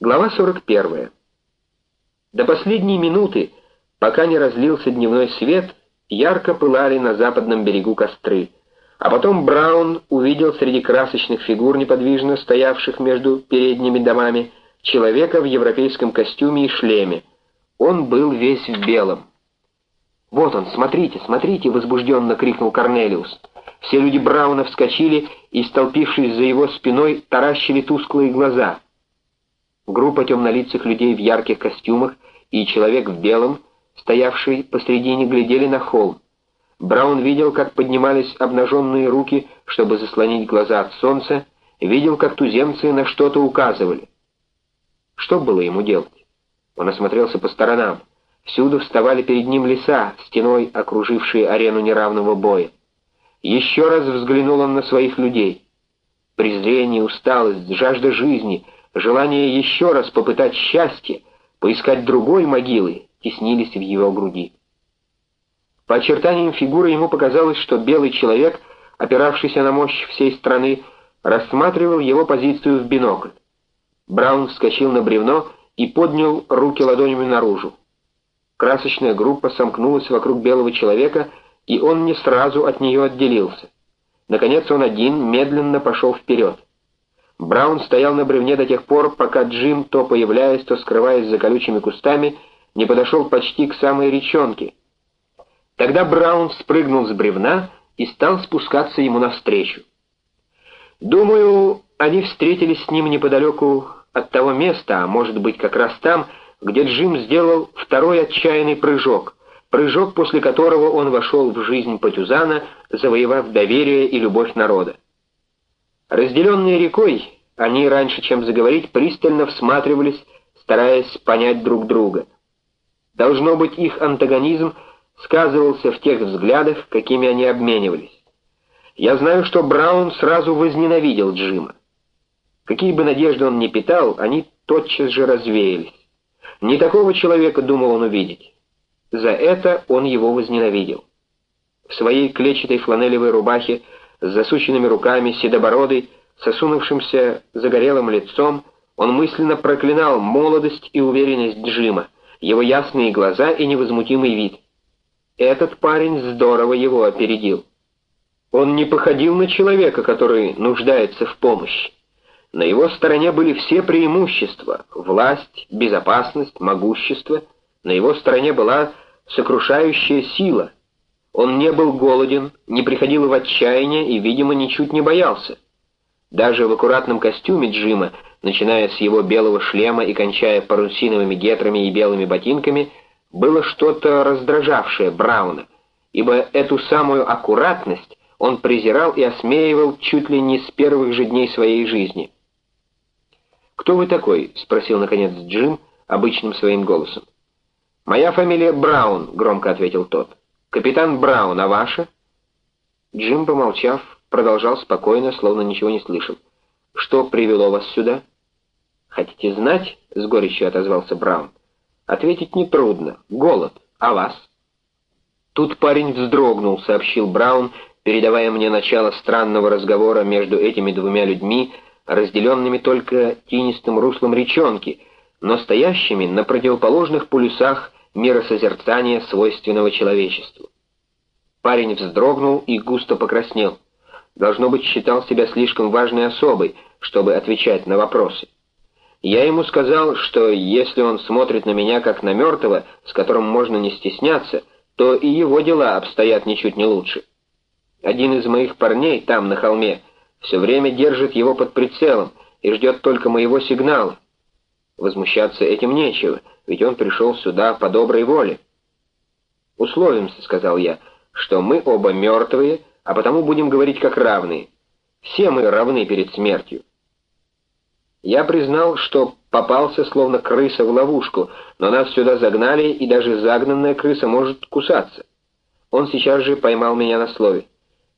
Глава 41. До последней минуты, пока не разлился дневной свет, ярко пылали на западном берегу костры, а потом Браун увидел среди красочных фигур, неподвижно стоявших между передними домами, человека в европейском костюме и шлеме. Он был весь в белом. «Вот он, смотрите, смотрите!» — возбужденно крикнул Корнелиус. Все люди Брауна вскочили и, столпившись за его спиной, таращили тусклые глаза — Группа темнолицых людей в ярких костюмах и человек в белом, стоявший посредине, глядели на холм. Браун видел, как поднимались обнаженные руки, чтобы заслонить глаза от солнца, видел, как туземцы на что-то указывали. Что было ему делать? Он осмотрелся по сторонам. Всюду вставали перед ним леса, стеной окружившие арену неравного боя. Еще раз взглянул он на своих людей. Презрение, усталость, жажда жизни — Желание еще раз попытать счастье, поискать другой могилы, теснились в его груди. По очертаниям фигуры ему показалось, что белый человек, опиравшийся на мощь всей страны, рассматривал его позицию в бинокль. Браун вскочил на бревно и поднял руки ладонями наружу. Красочная группа сомкнулась вокруг белого человека, и он не сразу от нее отделился. Наконец он один медленно пошел вперед. Браун стоял на бревне до тех пор, пока Джим, то появляясь, то скрываясь за колючими кустами, не подошел почти к самой речонке. Тогда Браун спрыгнул с бревна и стал спускаться ему навстречу. Думаю, они встретились с ним неподалеку от того места, а может быть как раз там, где Джим сделал второй отчаянный прыжок, прыжок, после которого он вошел в жизнь Патюзана, завоевав доверие и любовь народа. Разделенные рекой, они раньше, чем заговорить, пристально всматривались, стараясь понять друг друга. Должно быть, их антагонизм сказывался в тех взглядах, какими они обменивались. Я знаю, что Браун сразу возненавидел Джима. Какие бы надежды он ни питал, они тотчас же развеялись. Не такого человека думал он увидеть. За это он его возненавидел. В своей клетчатой фланелевой рубахе с засученными руками, седобородый, сосунувшимся загорелым лицом, он мысленно проклинал молодость и уверенность Джима, его ясные глаза и невозмутимый вид. Этот парень здорово его опередил. Он не походил на человека, который нуждается в помощи. На его стороне были все преимущества — власть, безопасность, могущество. На его стороне была сокрушающая сила — он не был голоден, не приходил в отчаяние и, видимо, ничуть не боялся. Даже в аккуратном костюме Джима, начиная с его белого шлема и кончая парусиновыми гетрами и белыми ботинками, было что-то раздражавшее Брауна, ибо эту самую аккуратность он презирал и осмеивал чуть ли не с первых же дней своей жизни. «Кто вы такой?» — спросил, наконец, Джим обычным своим голосом. «Моя фамилия Браун», — громко ответил тот. «Капитан Браун, а ваша?» Джим, помолчав, продолжал спокойно, словно ничего не слышал. «Что привело вас сюда?» «Хотите знать?» — с горечью отозвался Браун. «Ответить нетрудно. Голод. А вас?» Тут парень вздрогнул, сообщил Браун, передавая мне начало странного разговора между этими двумя людьми, разделенными только тинистым руслом речонки, но стоящими на противоположных полюсах миросозерцания, свойственного человечеству. Парень вздрогнул и густо покраснел. Должно быть, считал себя слишком важной особой, чтобы отвечать на вопросы. Я ему сказал, что если он смотрит на меня как на мертвого, с которым можно не стесняться, то и его дела обстоят ничуть не лучше. Один из моих парней там, на холме, все время держит его под прицелом и ждет только моего сигнала. Возмущаться этим нечего, ведь он пришел сюда по доброй воле. «Условимся», — сказал я, — «что мы оба мертвые, а потому будем говорить как равные. Все мы равны перед смертью». Я признал, что попался словно крыса в ловушку, но нас сюда загнали, и даже загнанная крыса может кусаться. Он сейчас же поймал меня на слове.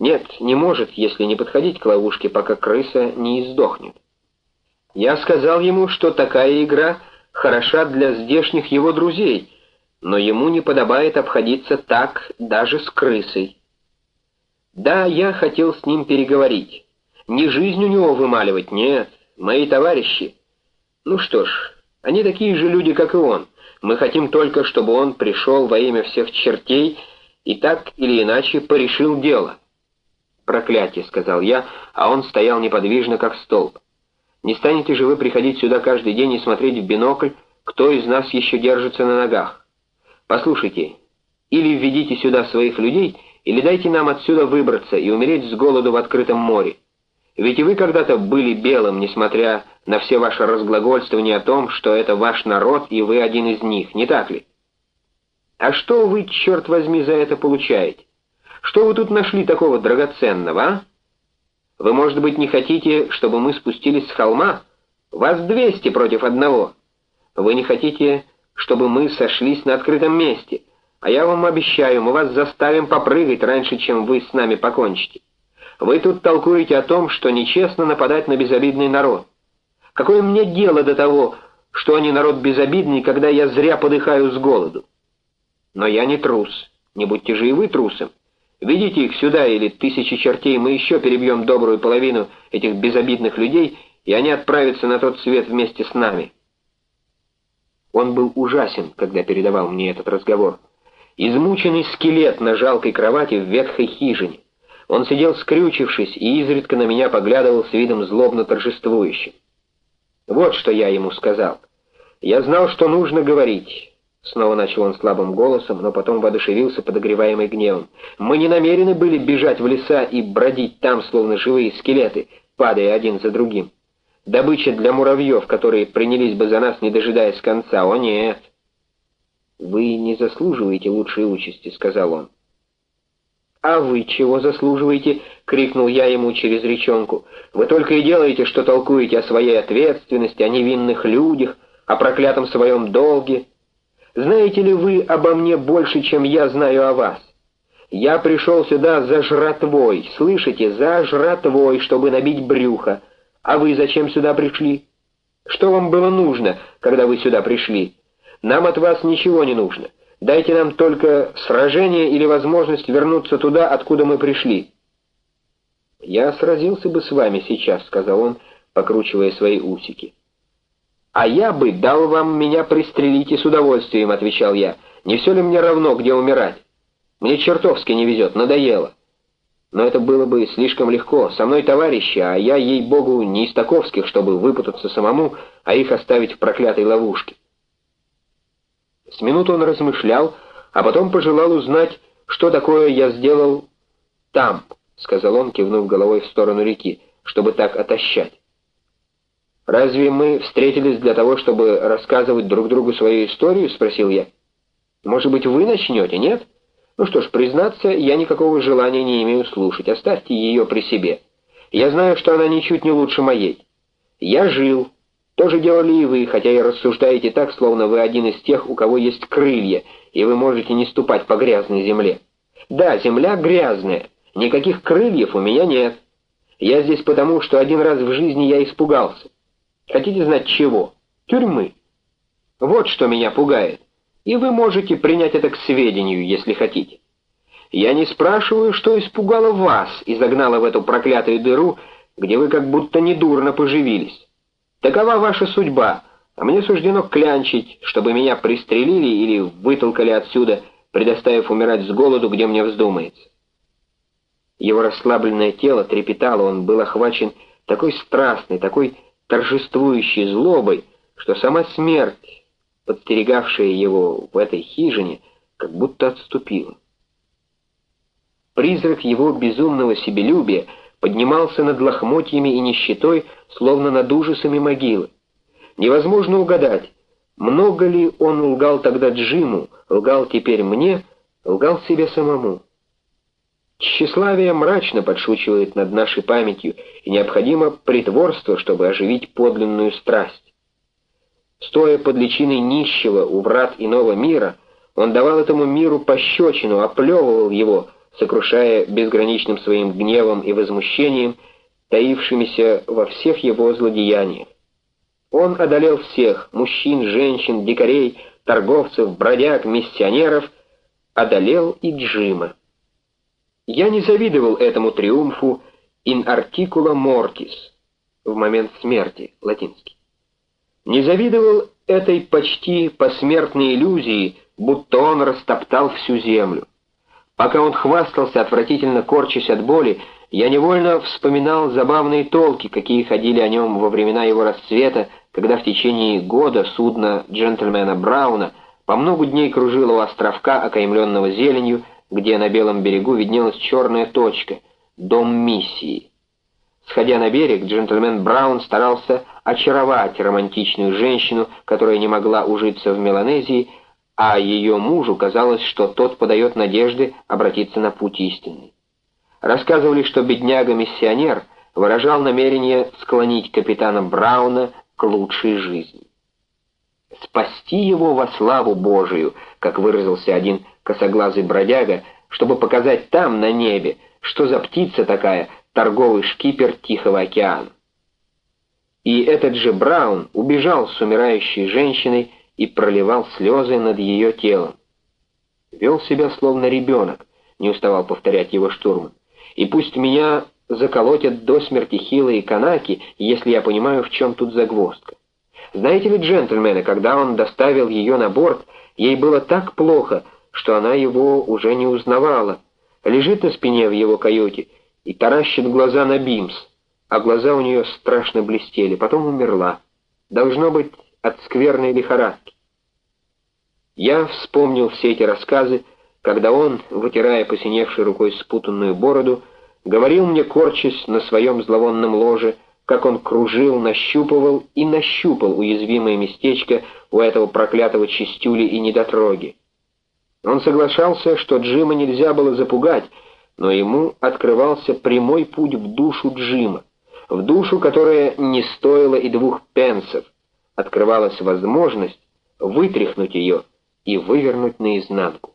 Нет, не может, если не подходить к ловушке, пока крыса не издохнет. Я сказал ему, что такая игра — хороша для здешних его друзей, но ему не подобает обходиться так даже с крысой. Да, я хотел с ним переговорить. Не жизнь у него вымаливать, нет, мои товарищи. Ну что ж, они такие же люди, как и он. Мы хотим только, чтобы он пришел во имя всех чертей и так или иначе порешил дело. «Проклятие», — сказал я, а он стоял неподвижно, как столб. «Не станете же вы приходить сюда каждый день и смотреть в бинокль, кто из нас еще держится на ногах? Послушайте, или введите сюда своих людей, или дайте нам отсюда выбраться и умереть с голоду в открытом море. Ведь и вы когда-то были белым, несмотря на все ваше разглагольствование о том, что это ваш народ и вы один из них, не так ли? А что вы, черт возьми, за это получаете? Что вы тут нашли такого драгоценного, а? Вы, может быть, не хотите, чтобы мы спустились с холма? Вас двести против одного. Вы не хотите, чтобы мы сошлись на открытом месте, а я вам обещаю, мы вас заставим попрыгать раньше, чем вы с нами покончите. Вы тут толкуете о том, что нечестно нападать на безобидный народ. Какое мне дело до того, что они народ безобидный, когда я зря подыхаю с голоду? Но я не трус, не будьте же и вы трусом. Ведите их сюда, или тысячи чертей, мы еще перебьем добрую половину этих безобидных людей, и они отправятся на тот свет вместе с нами. Он был ужасен, когда передавал мне этот разговор. Измученный скелет на жалкой кровати в ветхой хижине. Он сидел скрючившись и изредка на меня поглядывал с видом злобно торжествующим. Вот что я ему сказал. Я знал, что нужно говорить. Снова начал он слабым голосом, но потом воодушевился, подогреваемый гневом. Мы не намерены были бежать в леса и бродить там, словно живые скелеты, падая один за другим. Добыча для муравьев, которые принялись бы за нас, не дожидаясь конца. О, нет! «Вы не заслуживаете лучшей участи», — сказал он. «А вы чего заслуживаете?» — крикнул я ему через речонку. «Вы только и делаете, что толкуете о своей ответственности, о невинных людях, о проклятом своем долге». Знаете ли вы обо мне больше, чем я знаю о вас? Я пришел сюда за жратвой, слышите, за жратвой, чтобы набить брюхо. А вы зачем сюда пришли? Что вам было нужно, когда вы сюда пришли? Нам от вас ничего не нужно. Дайте нам только сражение или возможность вернуться туда, откуда мы пришли». «Я сразился бы с вами сейчас», — сказал он, покручивая свои усики. «А я бы дал вам меня пристрелить и с удовольствием», — отвечал я. «Не все ли мне равно, где умирать? Мне чертовски не везет, надоело». Но это было бы слишком легко. Со мной товарищи, а я, ей-богу, не из таковских, чтобы выпутаться самому, а их оставить в проклятой ловушке. С минуту он размышлял, а потом пожелал узнать, что такое я сделал там, — сказал он, кивнув головой в сторону реки, — чтобы так отощать. «Разве мы встретились для того, чтобы рассказывать друг другу свою историю?» — спросил я. «Может быть, вы начнете, нет? Ну что ж, признаться, я никакого желания не имею слушать. Оставьте ее при себе. Я знаю, что она ничуть не лучше моей. Я жил. тоже делали и вы, хотя и рассуждаете так, словно вы один из тех, у кого есть крылья, и вы можете не ступать по грязной земле. Да, земля грязная. Никаких крыльев у меня нет. Я здесь потому, что один раз в жизни я испугался. Хотите знать чего? Тюрьмы. Вот что меня пугает. И вы можете принять это к сведению, если хотите. Я не спрашиваю, что испугало вас и загнало в эту проклятую дыру, где вы как будто недурно поживились. Такова ваша судьба, а мне суждено клянчить, чтобы меня пристрелили или вытолкали отсюда, предоставив умирать с голоду, где мне вздумается. Его расслабленное тело трепетало, он был охвачен такой страстной, такой торжествующей злобой, что сама смерть, подстерегавшая его в этой хижине, как будто отступила. Призрак его безумного себелюбия поднимался над лохмотьями и нищетой, словно над ужасами могилы. Невозможно угадать, много ли он лгал тогда Джиму, лгал теперь мне, лгал себе самому. Тщеславие мрачно подшучивает над нашей памятью, и необходимо притворство, чтобы оживить подлинную страсть. Стоя под личиной нищего у врат иного мира, он давал этому миру пощечину, оплевывал его, сокрушая безграничным своим гневом и возмущением, таившимися во всех его злодеяниях. Он одолел всех — мужчин, женщин, дикарей, торговцев, бродяг, миссионеров, одолел и Джима. Я не завидовал этому триумфу in articula mortis в момент смерти, латинский. не завидовал этой почти посмертной иллюзии, будто он растоптал всю землю. Пока он хвастался, отвратительно корчась от боли, я невольно вспоминал забавные толки, какие ходили о нем во времена его расцвета, когда в течение года судно джентльмена Брауна по много дней кружило у островка, окаймленного зеленью, где на белом берегу виднелась черная точка — дом миссии. Сходя на берег, джентльмен Браун старался очаровать романтичную женщину, которая не могла ужиться в Меланезии, а ее мужу казалось, что тот подает надежды обратиться на путь истинный. Рассказывали, что бедняга-миссионер выражал намерение склонить капитана Брауна к лучшей жизни. «Спасти его во славу Божию», как выразился один косоглазый бродяга, чтобы показать там, на небе, что за птица такая, торговый шкипер Тихого океана. И этот же Браун убежал с умирающей женщиной и проливал слезы над ее телом. Вел себя словно ребенок, не уставал повторять его штурман. И пусть меня заколотят до смерти хилые канаки, если я понимаю, в чем тут загвоздка. Знаете ли, джентльмены, когда он доставил ее на борт, ей было так плохо, что она его уже не узнавала. Лежит на спине в его каюте и таращит глаза на Бимс, а глаза у нее страшно блестели, потом умерла. Должно быть, от скверной лихорадки. Я вспомнил все эти рассказы, когда он, вытирая посиневшей рукой спутанную бороду, говорил мне, корчась на своем зловонном ложе, как он кружил, нащупывал и нащупал уязвимое местечко у этого проклятого чистюли и недотроги. Он соглашался, что Джима нельзя было запугать, но ему открывался прямой путь в душу Джима, в душу, которая не стоила и двух пенсов, открывалась возможность вытряхнуть ее и вывернуть наизнанку.